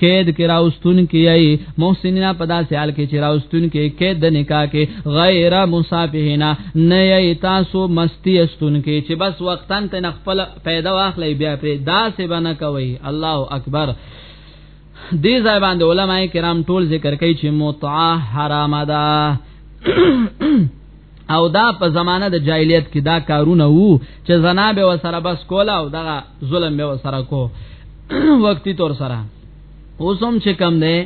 کید کې راوستون کې یي محسنینا په داسې حال کې چې راوستون کې کید د نکاح کې غیر مصافحینا نه یي تاسو مستی استون کې چې بس وقتن ته خپل پیدا واخلې بیا په داسې بنه کوي الله اکبر دې ځای باندې علما کرام ټول ذکر کوي چې متعه حرام ده او دا په زمانه د جاهلیت کې دا کارونه وو چې زنا به وسره بس کولا او دا ظلم به وسره کو وقتی طور سره اوسم چې کم دی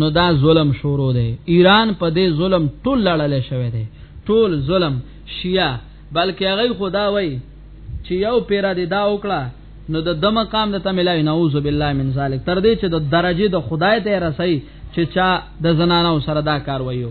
نو دا ظلم شروع دی ایران په دې ظلم ټول لړل شوی دی ټول ظلم شیعه بلکې هغه خدا وای چې یو پیرا دی دا وکړه نو د دمه قام د تملای نعوذ بالله من ذلک تر دې چې د درجه د خدای ته رسي چې چا د زنانو سره دا کار وایو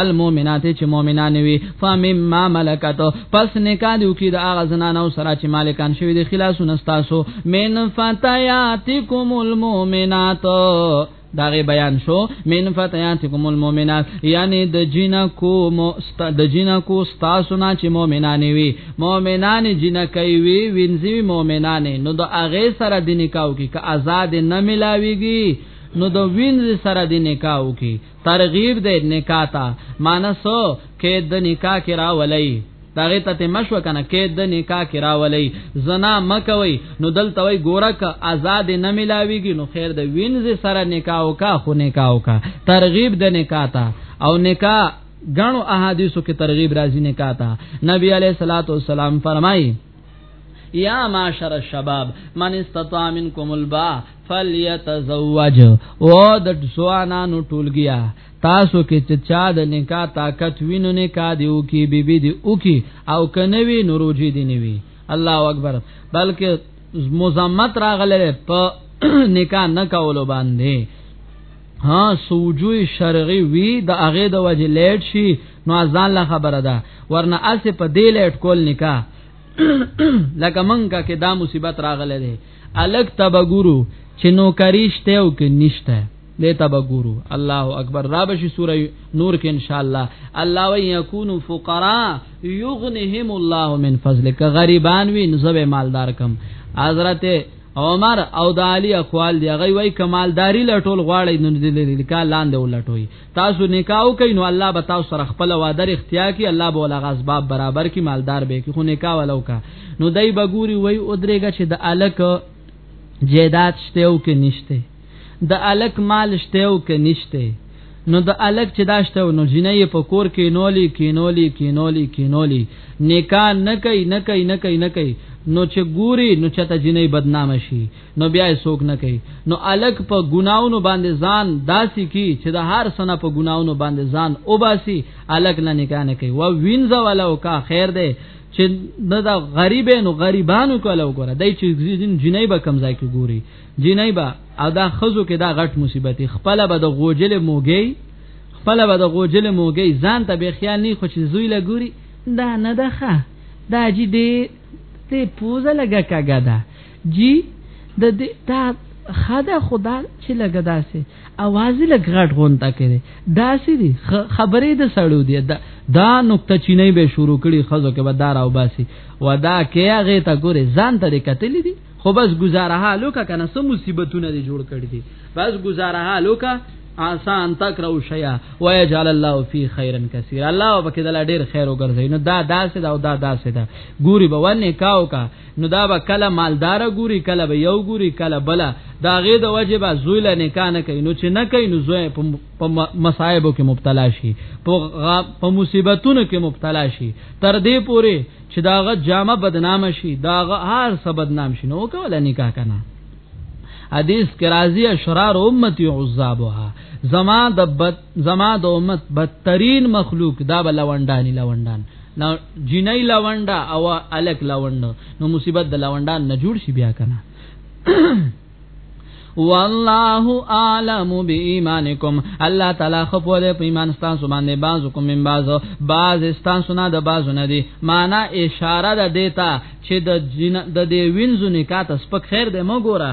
المؤمنات چې مؤمنان وي فمما ملکت پس نکاح دیو کې د اغه زنانو سره چې مالکان شوی د خلاصونه تاسو من فتياتکم المؤمنات داغه بیان شو من فتياتکم المؤمنات یعنی د جنکو مست د جنکو تاسو نه چې مؤمنان وي مؤمنان جنکای وي وینځي مؤمنان نو د اغه سره د نکاح کې که آزاد نه ملاويږي نو د وینځ سره د نکاح کې ترغیب دې نکاح ته مانسو کې د نکاح کې راولای داغه ته مشو کنه کې د نکاح کې راولای زنا مکوي نو دلته وي ګورک آزاد نه ملاويږي نو خیر د وینځ سره نکاح وکا خو نکاح وکا ترغیب د نکاح ته او نکاح غنو احادیثو کې ترغیب راځي نکاح ته نبی علیہ الصلوۃ والسلام فرمایي یا معاشر الشباب من استطاع منکم البا فلیتزوج او د سوانانو ټولګیا تاسو کې چې چا د نکاح طاقت وینو نکاح دی او کې بیبي دی او کې او کنوي نوروجي دی نیوي الله اکبر بلکې مزمت راغله په نکاح نه کولو باندې ها سوجوی شرعي وی د هغه د وجه لیټ شي نو ځان لا خبره ده ورنه اسه په دې لټ کول نکاح لکه منګه کې دا مصیبت راغله ده الګ تبګورو چې نو کریشته او کې نشته دې تبګورو الله اکبر رابشي سوره نور کې ان شاء الله الله وي يكونو فقراء يغنيهم الله من فضلك غریبان وي نزبه مالدار کم حضرت عمر او د علی اقوال دی غي وای کمالداری لټول غواړي نو د لیکا لاندې ولټوي تاسو نکاح وکئ نو الله به تاسو سره خپل وعده اختیار کی الله به ولا غسباب برابر کی مالدار به کی خو نکاح ولو کا نو دای بګوري وای او درېګه چې د الک جیدات شته او کې نشته د الک مال شته او کې نشته نو د الک چې داشته نو جنې په کور کې نولی کې نولی کې نولی کې نولی نکاح نه کوي نه کوي نه کوي نه کوي نو چې ګوري نو چته جنې بدنام شي نو بیا یې څوک نه کوي نو الک په ګناونو باندې ځان داسي کی چې د هر سنه په ګناونو باندې ځان او باسي الک نه نکاح نه کوي و وینځه ولو کا خیر دی چې نه دا غریبې نو غریبانو کوله وګوره دای چې ځین جنای به کمزای کې ګوري جنای به او دا خزو کې دا غټ مصیبت خپل به د غوجل موګي خپل به د غوجل موګي ځان ته به خیال نه خوشي زوی لا ګوري دا نه ده ښه دا جی دې ته پوزه لګه کګه ده جی د دی دا خه ده خو دا چې لګه داسې اواز یې لګ غټ غونته کړي داسې دي خبرې د سړو دي دا, دا نقطه چینه به شروع کړي خزو کې بدار او باسي ودا کې هغه ته ګوري ځان ته کتلې دي خو بس گزاره حالو کا کنه سم مصیبتونه دي جوړ کړي دي بس گزاره حالو کا آسان تکرو شیا و یجعل الله فی خیرا کثیر الله وبکې دل ډیر خیر وګرځي نو دا داسې دا او دا داسې دا ګوري به ونه کاو کا نو دا به کله مالدار ګوري کله به یو ګوري کله بل دا غي د وجه به زوی له نکاح نه کوي نو چې نه کوي نو زوی په مصايبو کې مبتلا شي په مصیبتونو کې مبتلا شي تر دې پوري چې داغه جامه بدنام شي داغه هر څه بدنام شي نو کوله نکاح کنه حدیث کې راځي اشرار امتی عذابها زما د بد زما د امت بدترین مخلوق دا به لوندانی لوندان لا جنای لوندا او الک لوند نو مصیبت د لوندان نه جوړ شي بیا کنه والله اعلم بإيمانكم الله تعالی خپو دې په ایمان تاسو باندې بازو کوم من بازو باز تاسو نه د بازو نه دي معنا اشاره ده دیتا چې د د دې وینځو نکاح تاسو په خیر دې مو ګوره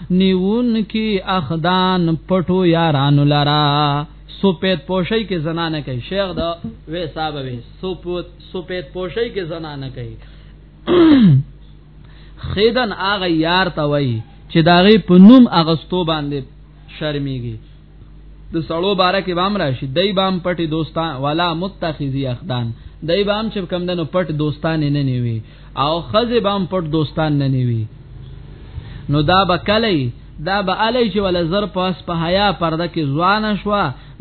نیون کی اخدان پټو یارانو لرا سپید پوشی کې زنانه کوي شیخ دا وې صاحب وې سپید سپید پوشی کې زنانه کوي خیدن هغه یار ته وای چې داغه په نوم اغستو باندې شرمېږي د سړو باره کې بام راشي دای بام پټي دوستان ولا متخذي اخدان دای بام چې کم دنو پټ دوستان نه نیوي او خزه بام پټ دوستان نه نیوي نو دا به کلی دا به علی چې ول زر پاس په حیا پرده کې ځوان شو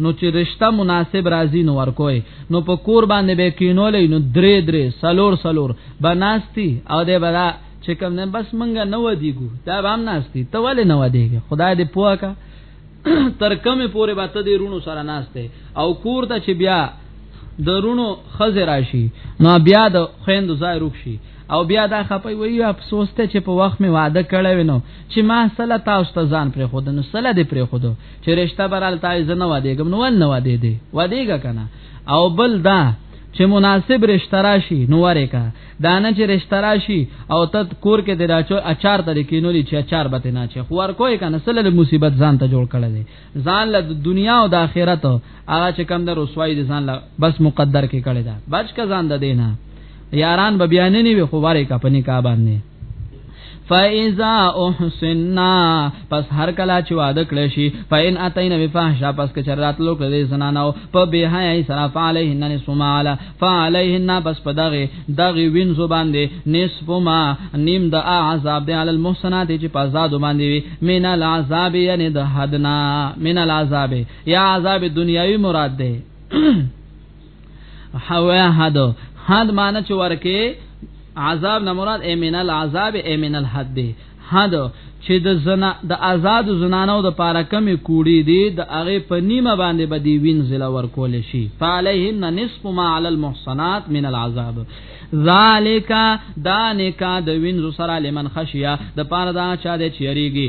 نو چې رشتہ مناسب راځي نو ورکوي نو په کور باندې به کینولې نو درې درې سلور سلور بناستی او دې بلا چې کوم نه بس منګه نو دیګو دا به هم ناستی ته ولې نو دیګ خدای دې پوهه تر کمه پورې به ته دې رونو سره ناشته او کور ته چې بیا د رونو خزه راشي نو بیا د خويند ځای روک شي او بیا دا خپي وی افسوس ته چې په وخت می وعده کړی ونو چې ما سلا تاسو ته ځان پر خود نو سلا دې پر خود چې رشتہ برال تای زنه وادي ګم نو ول نه وادي دې واديګه کنه او بل دا چې مناسب رشتہ راشي نو ورې کا دانه چې رشتہ راشي او ته کور کې د راچو اچار ترې کینولې چې اچار به نه چې خو ور کوی کنه سره له مصیبت ځان ته جوړ کړل دي ځان له دنیا او د آخرت هغه چې کم در رسوای دي ځان له بس مقدر کې کړی دا بچ کا ځان د دینه یاران به بیان نه وي خو واره کا پني کا باندې فاذا احسننا پس هر کلا چې واده کړی شي فین اتینا بفاحشه پس که چرات لوک دې زنانو په بهای سره فعلیهن نصف ما علی فعلیهن پس په دغه دغه وین زبان دې نصف ما نیم د عذاب دې علی المحسنات چې په آزاد باندې وي من العذاب یعنی د حدنا من العذاب یا عذاب دنیاوی مراد دې حوا حد حد معنی چې ورکه عذاب نه مراد ایمن العذاب ایمن الحد دی حد چې د زنا د آزاد زنانو د پاره کمی کوړي دي د هغه په نیمه باندې بدی وین زلا ورکول شي فعليهن نصف ما على المحصنات من العذاب ذالک دا نکاح د وینځو سره لمن خشیا د پاره دا چا د چیریږي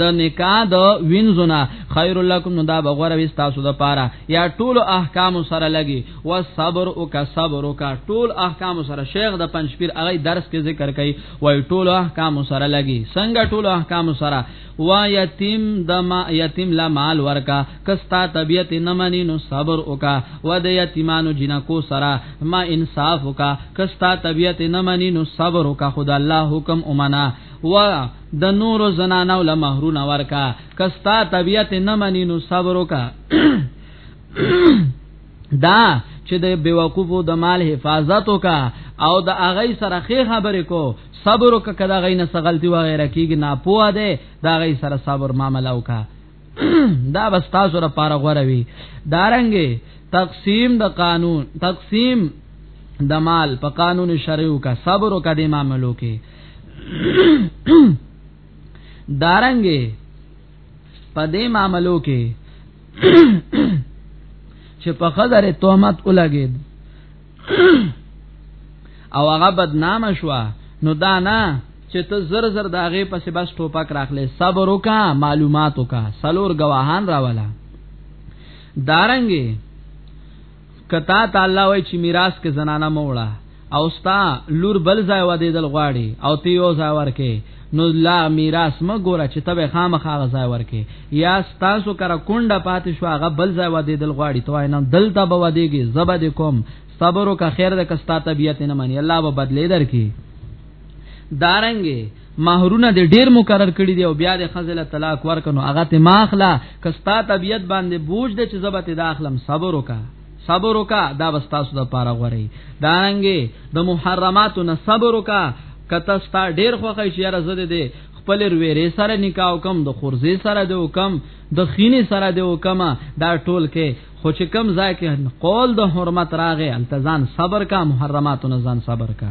د نکاح د وینځونه خیر لکم نو دا بغور وي تاسو د پاره یا ټول احکام سره لګي و صبر او کا صبر او کا ټول احکام سره شیخ د پنځپیر هغه درس کې ذکر کوي وای ټول احکام سره لګي څنګه ټول احکام سره و یتیم د ما یتیم لا مال ورکا کستا طبیعت نه منی نو صبر او کا و د یتیمانو جنکو سره ما انصاف او کا کستا طبیعت نه منی نو صبر او کا خدای الله حکم اومنا و د نورو زنانو له مہرونه ورکا کستا طبیعت نه منی نو صبر وکا دا چې د بیوقوفو د مال حفاظت وکا او د اغه سره خې خبرې کو صبر وکا کدا غي نه سغلتی و غیره کیږي نه پوه ده دا غي سره صبر معاملې وکا دا بس تاسو را پاره غوړه وی دارنګي تقسیم د قانون تقسیم د مال په قانون شرعو کا صبر او کدی معاملو کې دارنګې په دې معاملو کې چې په خزر تهمت ولګید او هغه بدنام شو نو دا نه چې ته زر زر داغه پسې بس ټوپک راخلې صبر وکا معلومات وکا سلور گواهان راواله دارنګي کتا ته الله وای چې میراث کې زنانه موړه او ستا لور بل ځای و دیدل غواړي او تی یو ځای ورکه نو لا میراث م ګوره چې تبه خامخا ځای ورکه یا تاسو کرا کونډه پاتې شو هغه بل ځای و دیدل غواړي توای نه دلته به ودیږي زبد کوم صبر وک خیر د کستا طبیعت نه مانی الله به بدلی درکې دارنګې مہرونه دې ډیر مقرر کړی دی او بیا د خزل طلاق ورکنو هغه ته ماخلا کستا طبیعت باندې بوج د چې زبت داخلم صبر وکا صبر وکا دا بستاسو د پاره غوري دانګي د دا محرماتو نه صبر وکا کته ستا ډیر خوخه شي را زده دي خپل رويرې سره نکاح کوم د خورزي سره د وکم د خيني سره د وکم دا ټول کې خو چې کم ځای کې قول د حرمت راغې التزام صبر کا محرمات نه ځان صبر کا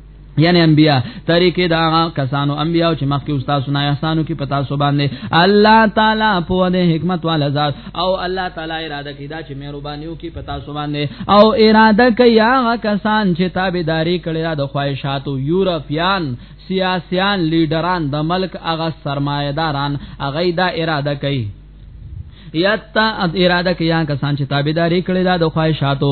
یعنی انبیا طریقې دا کسانو انبیا چې مخکې استاد سنا احسانو کې پتا سو باندې الله تعالی په دې حکمت والا ذات او الله تعالی اراده کړي دا چې مهربانيو کې پتا سو باندې او اراده کوي هغه کسان چې تابعداري کړي د خواهشاتو یورپیان سیاسيان لیډران د ملک هغه سرمایداران هغه دا اراده کوي یتا اراده کوي هغه کسان چې تابعداري کړي دا د خواهشاتو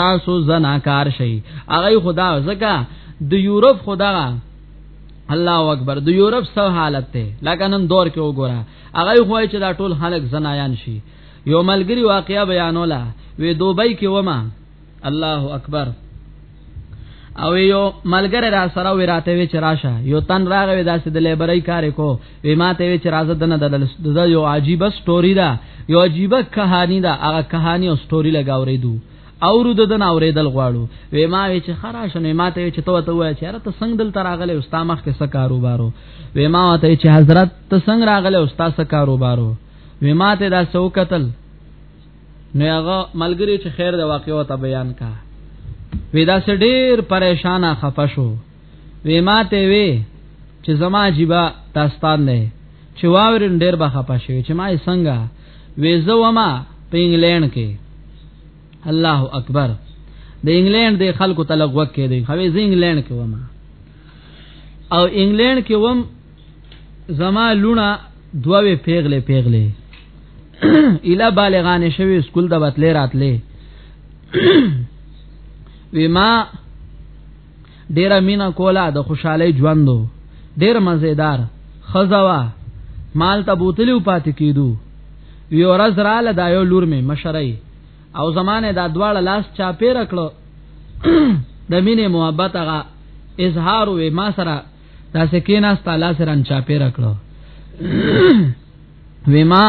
تاسو زناکار شي هغه خدا زکه د یورپ خدا الله اکبر د یورپ سو حالت ته لکه نن دور کې وګوره هغه خوای چې دا ټول خلک زنایان شي یو ملګری واقعیا بیانولا وې دوبۍ کې ومه الله اکبر او یو ملګری را سره وی راته وی چراشه یو تن راغی داسې د لیبرای کار کو وی ما ته وی چې راځه دنه د یو عجیب سټوری دا یو عجیب کہانی دا هغه کہانی او سټوری لګاورې دو اورو د دن اوریدل غواړو وې ما وی چې خرا شنه ما ته چې تو ته وای چې اره ته څنګه دل تر اغله استا مخ کې څه کاروبارو وې ما ته چې حضرت ته څنګه راغله استا څه کاروبارو وې ما ته دا سو قتل نو هغه ملګری چې خیر د واقعو ته بیان کا وې دا سړي ډیر پریشانه خفه شو وی ما ته وی چې زما جیبا داستان نه چې واورین ډیر بخه پښوی چې ما یې څنګه وی زوما په انګلند کې الله اکبر د انګلند د خلکو تلغوک کې دی خو زه انګلند کې ومه او انګلند کې وم زما لونه دوه پیغله پیغله اله بالغانه شوی سکول د بتلې راتلې وی ما ډیره مینا کوله د خوشحالي ژوندو ډیر مزیدار خزوا مال ته بوتلی او پاتې کیدو یو ورځ رااله دا یو لور می مشرای او زمانه دا دواړه لاس چا پیر کړو د مینې محبت هغه اظهار وې ما سره دا سکینا ستاله سره چا پیر کړو وې ما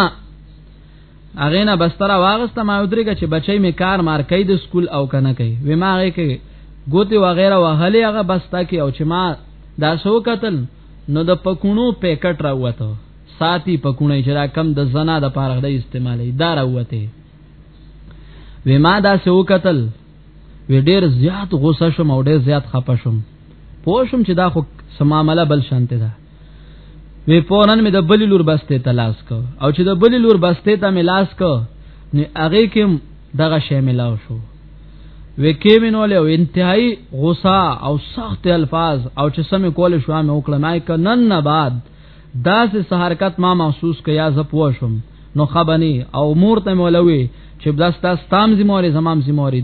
هغه نه بستر واغسته ما ودرګه چې بچي می کار مار کوي د سکول او کنه کوي و ما هغه کې ګوتی وغیرہ وهلې هغه بستا کې او چې ما دا سو قتل نو د پکونو پیکټ راوته ساتي پکونه چې دا کم د زنا د پاره د استعمالي دا راوته و ما دا سو قتل و ډیر زیات غوسه شوم او ډیر زیات خپه شوم پوه شوم چې دا خو سمامله بل شانته ده وی فورن می د بلی لور بسته تلاش کو او چې د بلی لور بسته ته می لاس کو نو هغه کې دغه شی ملاو شو وکې مینول او انتهایی غصه او سخت الفاظ او چې سم کول شو مې وکړه نه کنن نه بعد داسې سحرکت ما محسوس کیا ز پوه شوم نو خبني او مور ته مولوي چې بس تاسو تام زموري زمام زموري